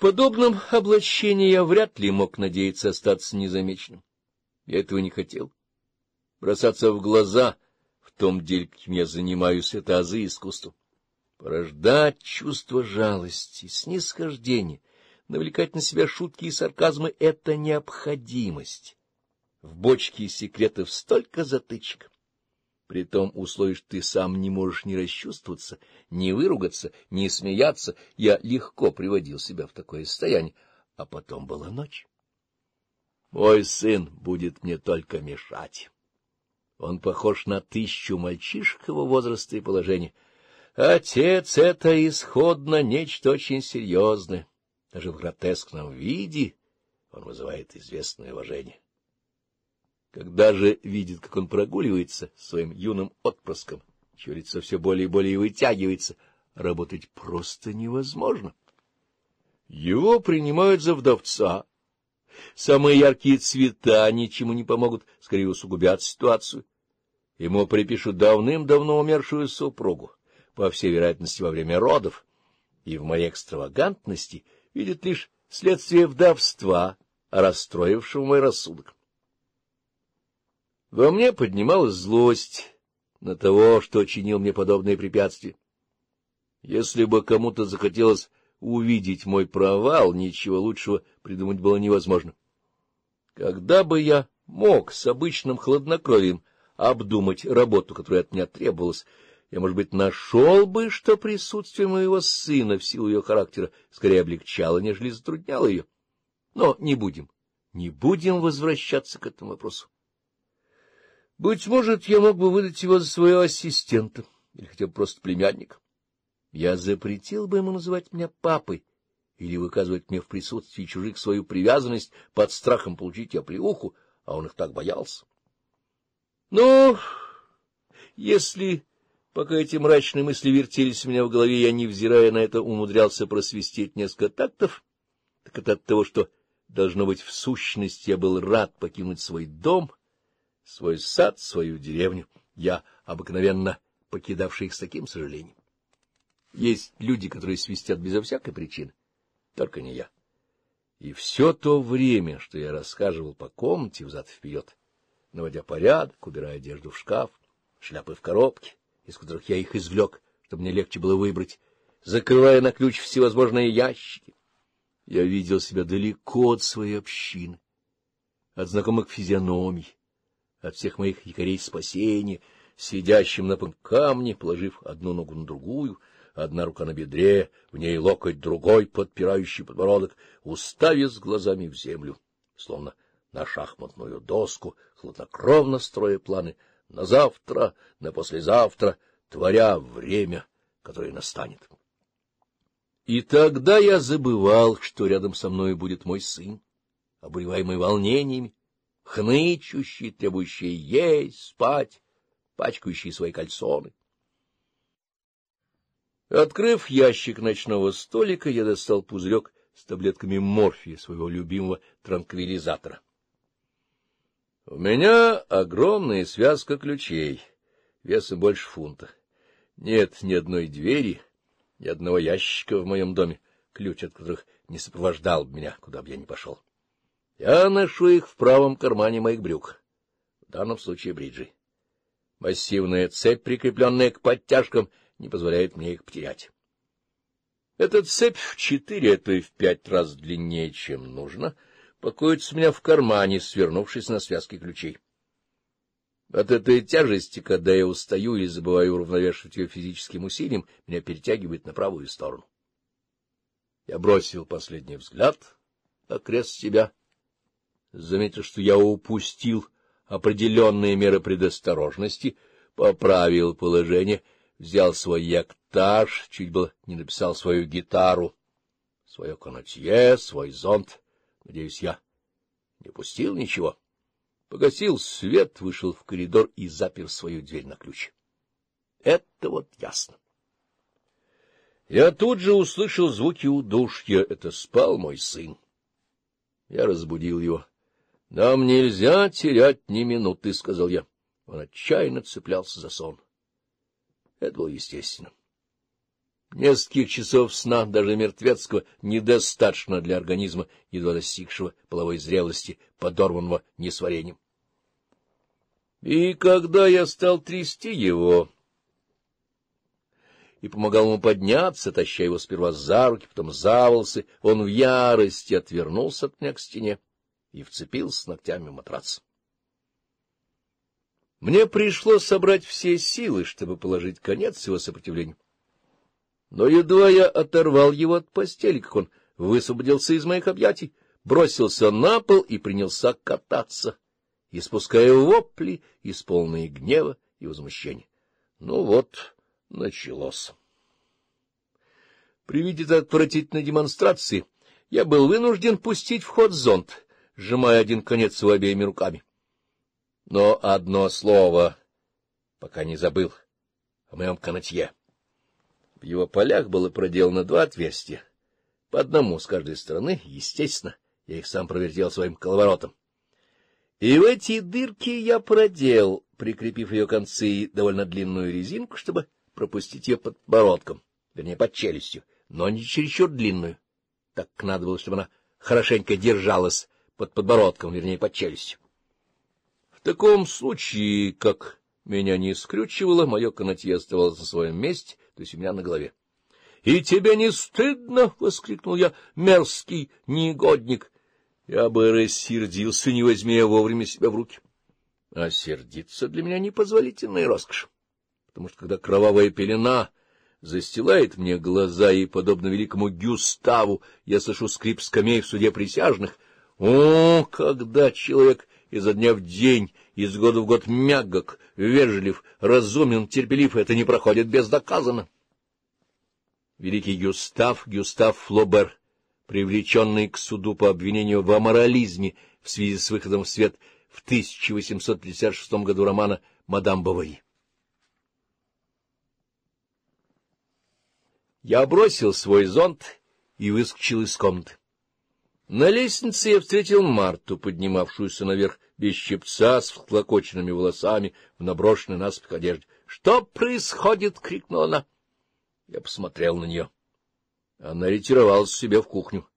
подобном облачении я вряд ли мог надеяться остаться незамеченным. Я этого не хотел. Бросаться в глаза в том деле, каким я занимаюсь, — это азы искусства. Порождать чувство жалости, снисхождения, навлекать на себя шутки и сарказмы — это необходимость. В бочке секретов столько затычек при том условии, что ты сам не можешь ни расчувствоваться, ни выругаться, ни смеяться, я легко приводил себя в такое состояние, а потом была ночь. Мой сын будет мне только мешать. Он похож на тысячу мальчишек его возраста и положения. Отец — это исходно нечто очень серьезное. Даже в гротескном виде он вызывает известное уважение. Когда же видит, как он прогуливается своим юным отпрыском, чье лицо все более и более вытягивается, работать просто невозможно. Его принимают за вдовца. Самые яркие цвета ничему не помогут, скорее усугубят ситуацию. Ему припишут давным-давно умершую супругу, по всей вероятности, во время родов, и в моей экстравагантности видит лишь следствие вдовства, расстроившего мой рассудок. Во мне поднималась злость на того, что чинил мне подобные препятствия. Если бы кому-то захотелось увидеть мой провал, ничего лучшего придумать было невозможно. Когда бы я мог с обычным хладнокровием обдумать работу, которая от меня требовалась, я, может быть, нашел бы, что присутствие моего сына в силу ее характера скорее облегчало, нежели затрудняло ее. Но не будем, не будем возвращаться к этому вопросу. Быть может, я мог бы выдать его за своего ассистента, или хотя бы просто племянника. Я запретил бы ему называть меня папой или выказывать мне в присутствии чужих свою привязанность под страхом получить оплеуху, а он их так боялся. Но если, пока эти мрачные мысли вертелись у меня в голове, я, невзирая на это, умудрялся просвистеть несколько тактов, так это от того, что, должно быть, в сущности я был рад покинуть свой дом — свой сад, свою деревню, я, обыкновенно покидавший их с таким сожалением. Есть люди, которые свистят безо всякой причины, только не я. И все то время, что я расхаживал по комнате взад-вперед, наводя порядок, убирая одежду в шкаф, шляпы в коробке, из которых я их извлек, чтобы мне легче было выбрать, закрывая на ключ всевозможные ящики, я видел себя далеко от своей общины, от знакомых физиономий, от всех моих якорей спасения, сидящим на камне, положив одну ногу на другую, одна рука на бедре, в ней локоть другой, подпирающий подбородок, уставив с глазами в землю, словно на шахматную доску, хладнокровно строя планы на завтра, на послезавтра, творя время, которое настанет. И тогда я забывал, что рядом со мной будет мой сын, обуреваемый волнениями, хнычущий, требующий есть, спать, пачкающий свои кальсоны. Открыв ящик ночного столика, я достал пузырек с таблетками морфия, своего любимого транквилизатора. У меня огромная связка ключей, весом больше фунта. Нет ни одной двери, ни одного ящика в моем доме, ключ от которых не сопровождал меня, куда бы я ни пошел. Я ношу их в правом кармане моих брюк, в данном случае бриджи. Массивная цепь, прикрепленная к подтяжкам, не позволяет мне их потерять. Эта цепь в четыре, а то и в пять раз длиннее, чем нужно, покоится у меня в кармане, свернувшись на связке ключей. От этой тяжести, когда я устаю и забываю уравновешивать ее физическим усилием, меня перетягивает на правую сторону. Я бросил последний взгляд окрест себя заметил, что я упустил определенные меры предосторожности, поправил положение, взял свой яктаж, чуть было не написал свою гитару, свое канатье, свой зонт. Надеюсь, я не пустил ничего. Погасил свет, вышел в коридор и запер свою дверь на ключ. Это вот ясно. Я тут же услышал звуки удушья. Это спал мой сын. Я разбудил его. — Нам нельзя терять ни минуты, — сказал я. Он отчаянно цеплялся за сон. Это было естественно. Нескольких часов сна, даже мертвецкого, недостаточно для организма, едва достигшего половой зрелости, подорванного несварением. И когда я стал трясти его и помогал ему подняться, таща его сперва за руки, потом за волосы, он в ярости отвернулся от меня к стене и вцепился ногтями в матрац. Мне пришлось собрать все силы, чтобы положить конец его сопротивлению. Но едва я оторвал его от постели, как он высвободился из моих объятий, бросился на пол и принялся кататься, испуская вопли, исполненные гнева и возмущения. Ну вот, началось. При виде этой отвратительной демонстрации я был вынужден пустить в ход зонт — сжимая один конец его обеими руками. Но одно слово пока не забыл о моем канатье. В его полях было проделано два отверстия, по одному с каждой стороны, естественно, я их сам провертел своим коловоротом. И в эти дырки я продел, прикрепив ее концы довольно длинную резинку, чтобы пропустить ее подбородком, вернее, под челюстью, но не чересчур длинную, так надо было, чтобы она хорошенько держалась под подбородком, вернее, под челюстью. В таком случае, как меня не скрючивало, мое канатье оставалось на своем месте, то есть у меня на голове. — И тебе не стыдно? — воскликнул я, — мерзкий негодник! Я бы рассердился, не возьми я вовремя себя в руки. А сердиться для меня непозволительная роскошь, потому что когда кровавая пелена застилает мне глаза, и, подобно великому Гюставу, я слышу скрип скамей в суде присяжных — о, когда человек изо дня в день, из года в год мягок, вежлив, разумен, терпелив, это не проходит бездоказанно. Великий Гюстав, Гюстав Флобер, привлеченный к суду по обвинению в аморализме в связи с выходом в свет в 1856 году романа «Мадам Бавари». Я бросил свой зонт и выскочил из комнаты. На лестнице я встретил Марту, поднимавшуюся наверх без щипца, с вклокоченными волосами, в наброшенной наспех одежде. — Что происходит? — крикнула она. Я посмотрел на нее. Она ретировалась себе в кухню.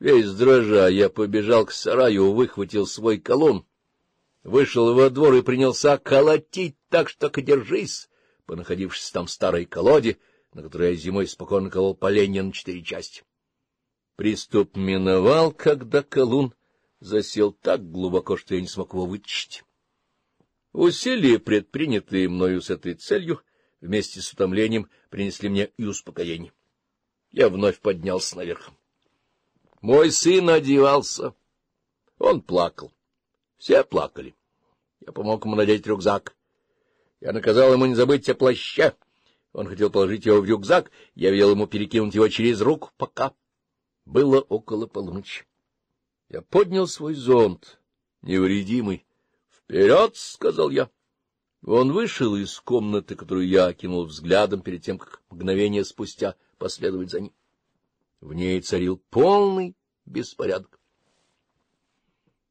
Весь дрожа, я побежал к сараю, выхватил свой колон. вышел во двор и принялся колотить так, что к держись, понаходившись там в старой колоде, на которой я зимой спокойно колол поленья на четыре части. Приступ миновал, когда колун засел так глубоко, что я не смог его вытащить. Усилия, предпринятые мною с этой целью, вместе с утомлением принесли мне и успокоение. Я вновь поднялся наверх. Мой сын одевался. Он плакал. Все плакали. Я помог ему надеть рюкзак. Я наказал ему не забыть о плаще. Он хотел положить его в рюкзак. Я велел ему перекинуть его через руку. Пока. Было около полуночи. Я поднял свой зонт, невредимый. «Вперед!» — сказал я. Он вышел из комнаты, которую я окинул взглядом перед тем, как мгновение спустя последовать за ним. В ней царил полный беспорядок.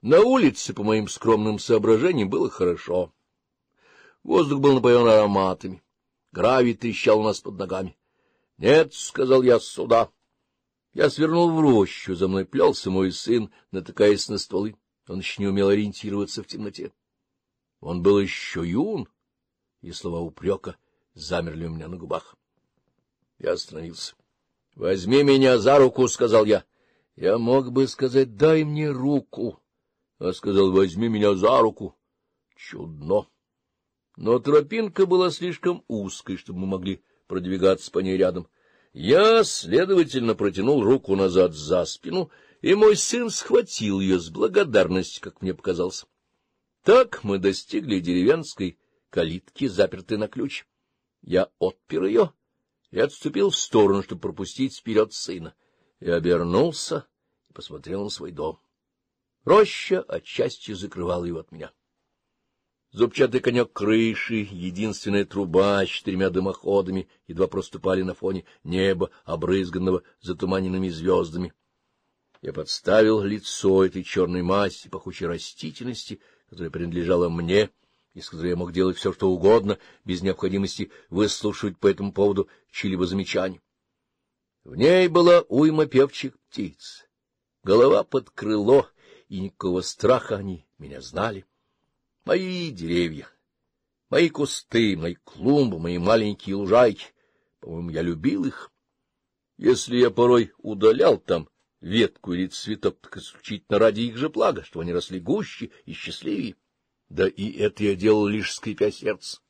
На улице, по моим скромным соображениям, было хорошо. Воздух был напоен ароматами. Гравий трещал у нас под ногами. — Нет, — сказал я, — сюда. Я свернул в рощу, за мной плелся мой сын, натыкаясь на стволы. Он еще не умел ориентироваться в темноте. Он был еще юн, и слова упрека замерли у меня на губах. Я остановился. — Возьми меня за руку, — сказал я. Я мог бы сказать, дай мне руку, а сказал, возьми меня за руку. Чудно. Но тропинка была слишком узкой, чтобы мы могли продвигаться по ней рядом. — я, следовательно, протянул руку назад за спину, и мой сын схватил ее с благодарностью, как мне показалось. Так мы достигли деревенской калитки, запертой на ключ. Я отпер ее и отступил в сторону, чтобы пропустить вперед сына, и обернулся и посмотрел на свой дом. Роща отчасти закрывала его от меня. Зубчатый конек крыши, единственная труба с четырьмя дымоходами едва проступали на фоне неба, обрызганного затуманенными звездами. Я подставил лицо этой черной массе пахучей растительности, которая принадлежала мне, и с которой я мог делать все, что угодно, без необходимости выслушивать по этому поводу чьи-либо замечания. В ней была уйма певчих птиц, голова под крыло, и никакого страха они меня знали. Мои деревья, мои кусты, мои клумбы, мои маленькие лужайки. По-моему, я любил их. Если я порой удалял там ветку или цветок, так исключительно ради их же блага, чтобы они росли гуще и счастливее. Да и это я делал, лишь скрипя сердце.